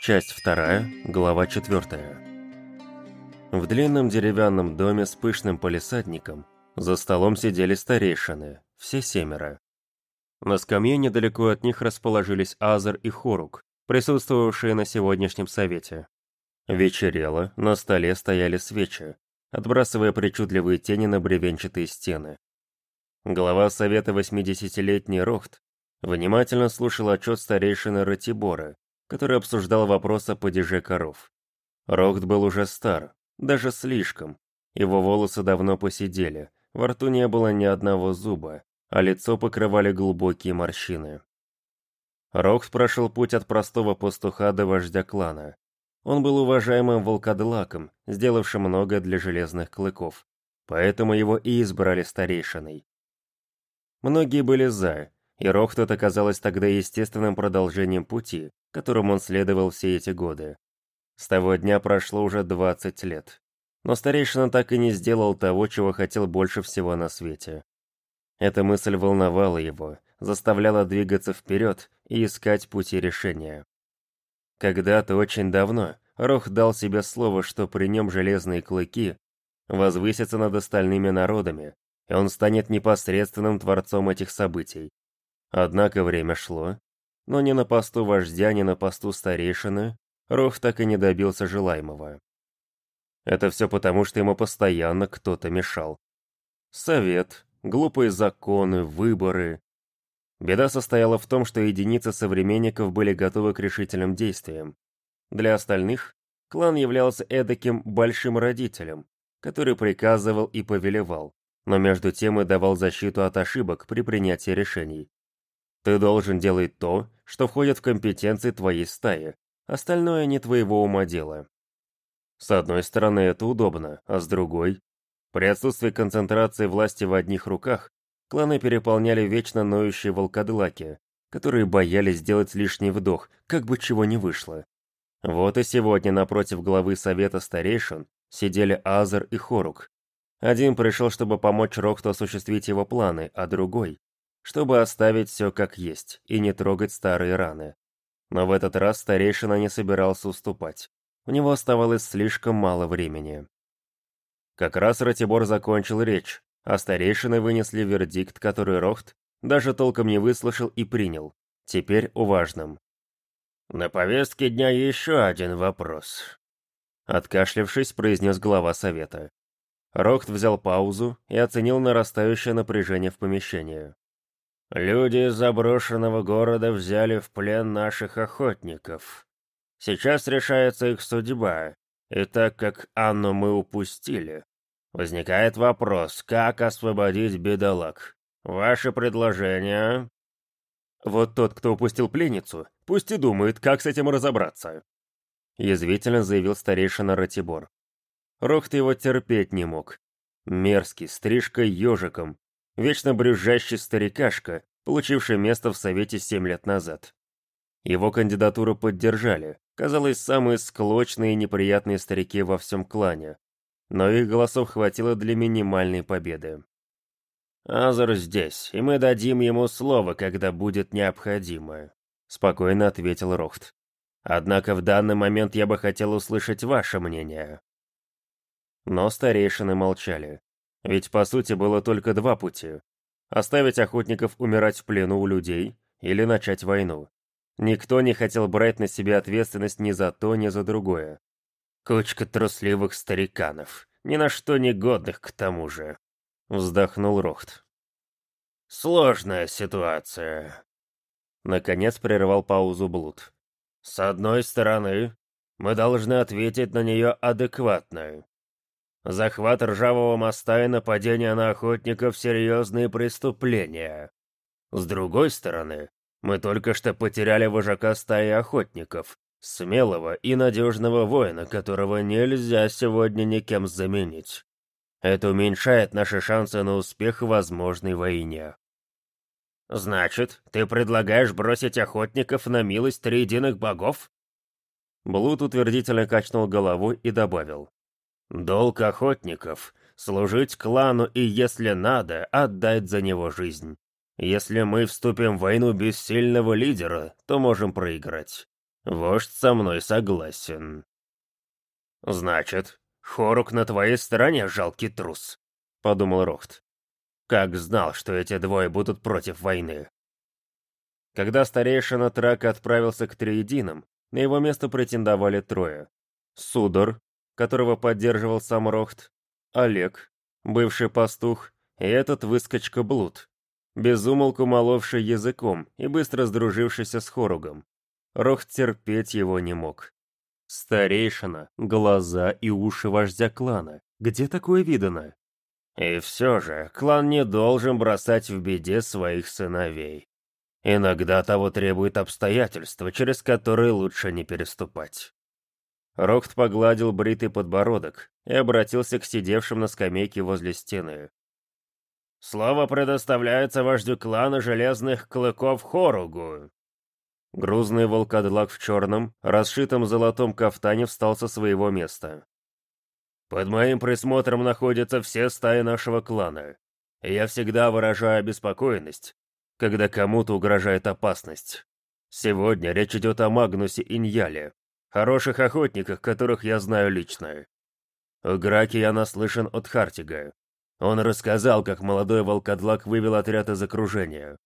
Часть вторая, глава четвертая. В длинном деревянном доме с пышным полисадником за столом сидели старейшины, все семеро. На скамье недалеко от них расположились Азар и Хорук, присутствовавшие на сегодняшнем совете. Вечерело, на столе стояли свечи, отбрасывая причудливые тени на бревенчатые стены. Глава совета 80-летний Рохт внимательно слушал отчет старейшины Ратибора, который обсуждал вопрос о падеже коров. Рохт был уже стар, даже слишком. Его волосы давно посидели, во рту не было ни одного зуба, а лицо покрывали глубокие морщины. Рохт прошел путь от простого пастуха до вождя клана. Он был уважаемым волкодлаком, сделавшим многое для железных клыков, поэтому его и избрали старейшиной. Многие были «за», и Рохтот оказалось тогда естественным продолжением пути, которым он следовал все эти годы. С того дня прошло уже 20 лет. Но старейшина так и не сделал того, чего хотел больше всего на свете. Эта мысль волновала его, заставляла двигаться вперед и искать пути решения. Когда-то очень давно Рох дал себе слово, что при нем железные клыки возвысятся над остальными народами, и он станет непосредственным творцом этих событий. Однако время шло, но ни на посту вождя, ни на посту старейшины Рох так и не добился желаемого. Это все потому, что ему постоянно кто-то мешал. Совет, глупые законы, выборы. Беда состояла в том, что единицы современников были готовы к решительным действиям. Для остальных клан являлся эдаким большим родителем, который приказывал и повелевал, но между тем и давал защиту от ошибок при принятии решений. Ты должен делать то, что входит в компетенции твоей стаи, остальное не твоего ума дело. С одной стороны, это удобно, а с другой... При отсутствии концентрации власти в одних руках, кланы переполняли вечно ноющие волкодлаки, которые боялись сделать лишний вдох, как бы чего не вышло. Вот и сегодня напротив главы Совета Старейшин сидели Азер и Хорук. Один пришел, чтобы помочь Рохту осуществить его планы, а другой чтобы оставить все как есть и не трогать старые раны. Но в этот раз старейшина не собирался уступать. У него оставалось слишком мало времени. Как раз Ратибор закончил речь, а старейшины вынесли вердикт, который Рохт даже толком не выслушал и принял. Теперь о важном. «На повестке дня еще один вопрос», — откашлявшись, произнес глава совета. Рохт взял паузу и оценил нарастающее напряжение в помещении. Люди из заброшенного города взяли в плен наших охотников. Сейчас решается их судьба, и так как Анну мы упустили, возникает вопрос, как освободить бедолаг. Ваше предложение? Вот тот, кто упустил пленницу, пусть и думает, как с этим разобраться. Язвительно заявил старейшина Ратибор. Рохт его терпеть не мог. Мерзкий, стрижкой ежиком, вечно брюзжащий старикашка, получивший место в Совете семь лет назад. Его кандидатуру поддержали, казалось, самые склочные и неприятные старики во всем клане, но их голосов хватило для минимальной победы. «Азар здесь, и мы дадим ему слово, когда будет необходимо», — спокойно ответил Рохт. «Однако в данный момент я бы хотел услышать ваше мнение». Но старейшины молчали. Ведь по сути было только два пути. Оставить охотников умирать в плену у людей или начать войну. Никто не хотел брать на себя ответственность ни за то, ни за другое. Кучка трусливых стариканов, ни на что не годных к тому же. Вздохнул Рохт. Сложная ситуация. Наконец прервал паузу Блуд. С одной стороны, мы должны ответить на нее адекватно. Захват ржавого моста и нападение на охотников — серьезные преступления. С другой стороны, мы только что потеряли вожака стаи охотников, смелого и надежного воина, которого нельзя сегодня никем заменить. Это уменьшает наши шансы на успех в возможной войне. Значит, ты предлагаешь бросить охотников на милость триединых богов? Блуд утвердительно качнул головой и добавил. Долг охотников — служить клану и, если надо, отдать за него жизнь. Если мы вступим в войну без сильного лидера, то можем проиграть. Вождь со мной согласен. Значит, Хорук на твоей стороне, жалкий трус, подумал Рохт. Как знал, что эти двое будут против войны. Когда старейшина Трака отправился к Триединам, на его место претендовали трое. Судор, которого поддерживал сам Рохт, Олег, бывший пастух, и этот выскочка Блуд, безумолку моловший языком и быстро сдружившийся с Хоругом. Рохт терпеть его не мог. Старейшина, глаза и уши вождя клана. Где такое видано? И все же, клан не должен бросать в беде своих сыновей. Иногда того требует обстоятельства, через которые лучше не переступать. Рохт погладил бритый подбородок и обратился к сидевшим на скамейке возле стены. «Слово предоставляется вождю клана Железных Клыков Хоругу». Грузный волкодлак в черном, расшитом золотом кафтане встал со своего места. «Под моим присмотром находятся все стаи нашего клана. И я всегда выражаю обеспокоенность, когда кому-то угрожает опасность. Сегодня речь идет о Магнусе Иньяле, хороших охотниках, которых я знаю лично. У Граки я наслышан от Хартига. Он рассказал, как молодой волкодлак вывел отряд из окружения.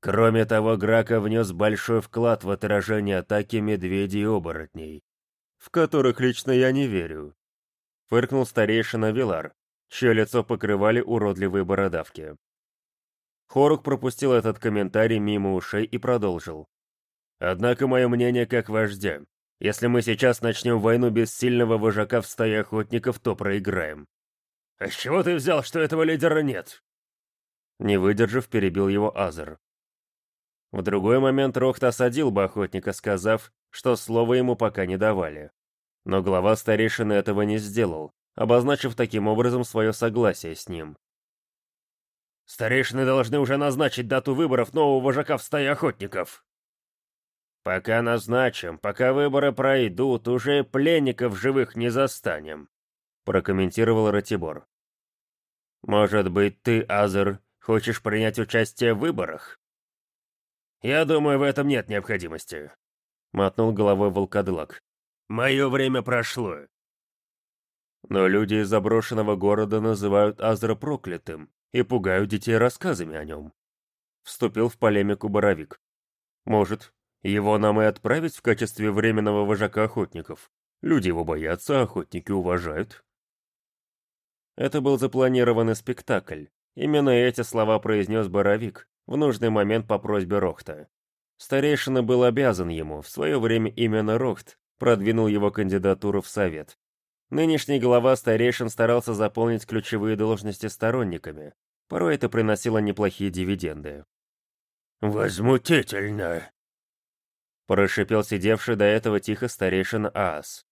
Кроме того, Грака внес большой вклад в отражение атаки медведей и оборотней, в которых лично я не верю. Фыркнул старейшина Вилар, чье лицо покрывали уродливые бородавки. Хорук пропустил этот комментарий мимо ушей и продолжил. «Однако мое мнение как вождя. Если мы сейчас начнем войну без сильного вожака в стае охотников, то проиграем». «А с чего ты взял, что этого лидера нет?» Не выдержав, перебил его Азер. В другой момент Рохт осадил бы охотника, сказав, что слова ему пока не давали. Но глава старейшины этого не сделал, обозначив таким образом свое согласие с ним. Старейшины должны уже назначить дату выборов нового вожака в стае охотников. Пока назначим, пока выборы пройдут, уже пленников живых не застанем, прокомментировал Ратибор. Может быть, ты, Азер, хочешь принять участие в выборах? Я думаю, в этом нет необходимости, мотнул головой волкодлак. Мое время прошло. Но люди из заброшенного города называют Азра проклятым, и пугаю детей рассказами о нем. Вступил в полемику Боровик. Может, его нам и отправить в качестве временного вожака охотников? Люди его боятся, а охотники уважают. Это был запланированный спектакль. Именно эти слова произнес Боровик в нужный момент по просьбе Рохта. Старейшина был обязан ему, в свое время именно Рохт продвинул его кандидатуру в Совет. Нынешний глава старейшин старался заполнить ключевые должности сторонниками. Порой это приносило неплохие дивиденды. «Возмутительно!» Прошипел сидевший до этого тихо старейшина Аас.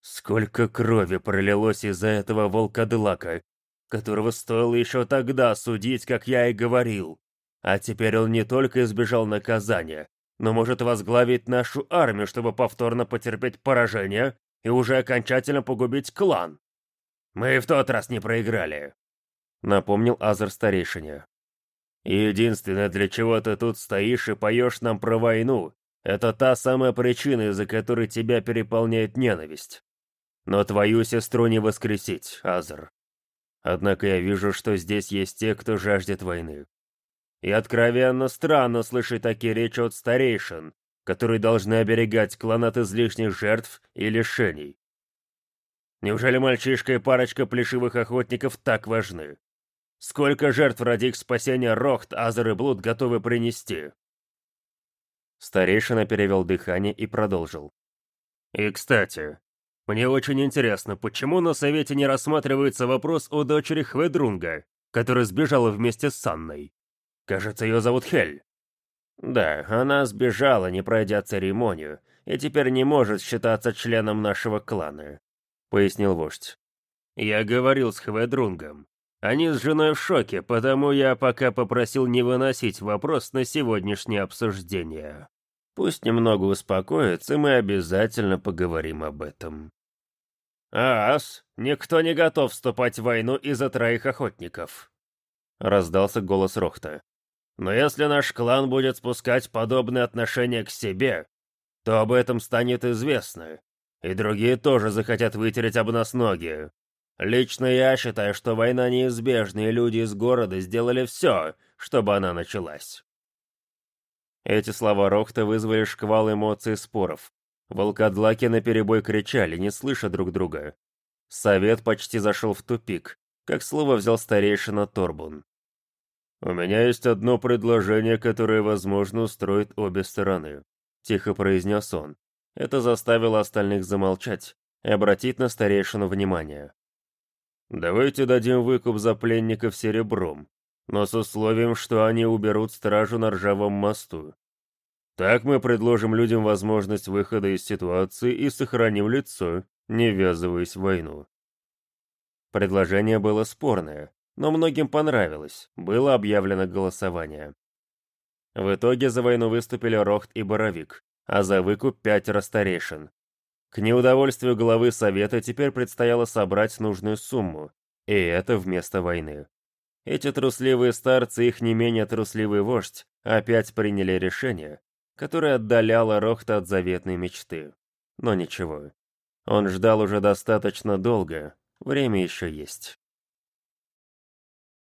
«Сколько крови пролилось из-за этого волкодлака, которого стоило еще тогда судить, как я и говорил. А теперь он не только избежал наказания, но может возглавить нашу армию, чтобы повторно потерпеть поражение и уже окончательно погубить клан. Мы в тот раз не проиграли», — напомнил Азер старейшине. «Единственное, для чего ты тут стоишь и поешь нам про войну, это та самая причина, из-за которой тебя переполняет ненависть. Но твою сестру не воскресить, Азер. Однако я вижу, что здесь есть те, кто жаждет войны. И откровенно странно слышать такие речи от старейшин, которые должны оберегать клан от излишних жертв и лишений. Неужели мальчишка и парочка плешивых охотников так важны? Сколько жертв ради их спасения Рохт, Азер и Блуд готовы принести? Старейшина перевел дыхание и продолжил. И, кстати, мне очень интересно, почему на совете не рассматривается вопрос о дочери Хведрунга, которая сбежала вместе с Санной. Кажется, ее зовут Хель. «Да, она сбежала, не пройдя церемонию, и теперь не может считаться членом нашего клана», — пояснил вождь. «Я говорил с Хведрунгом. Они с женой в шоке, потому я пока попросил не выносить вопрос на сегодняшнее обсуждение. Пусть немного успокоится, и мы обязательно поговорим об этом». «Ас, никто не готов вступать в войну из-за троих охотников», — раздался голос Рохта. Но если наш клан будет спускать подобные отношения к себе, то об этом станет известно, и другие тоже захотят вытереть об нас ноги. Лично я считаю, что война неизбежна, и люди из города сделали все, чтобы она началась. Эти слова Рохта вызвали шквал эмоций и споров. Волкодлаки наперебой кричали, не слыша друг друга. Совет почти зашел в тупик, как слово взял старейшина Торбун. «У меня есть одно предложение, которое, возможно, устроит обе стороны», — тихо произнес он. Это заставило остальных замолчать и обратить на старейшину внимание. «Давайте дадим выкуп за пленников серебром, но с условием, что они уберут стражу на ржавом мосту. Так мы предложим людям возможность выхода из ситуации и сохраним лицо, не ввязываясь в войну». Предложение было спорное, но многим понравилось, было объявлено голосование. В итоге за войну выступили Рохт и Боровик, а за выкуп пятеро старейшин. К неудовольствию главы совета теперь предстояло собрать нужную сумму, и это вместо войны. Эти трусливые старцы их не менее трусливый вождь опять приняли решение, которое отдаляло Рохта от заветной мечты. Но ничего. Он ждал уже достаточно долго, время еще есть.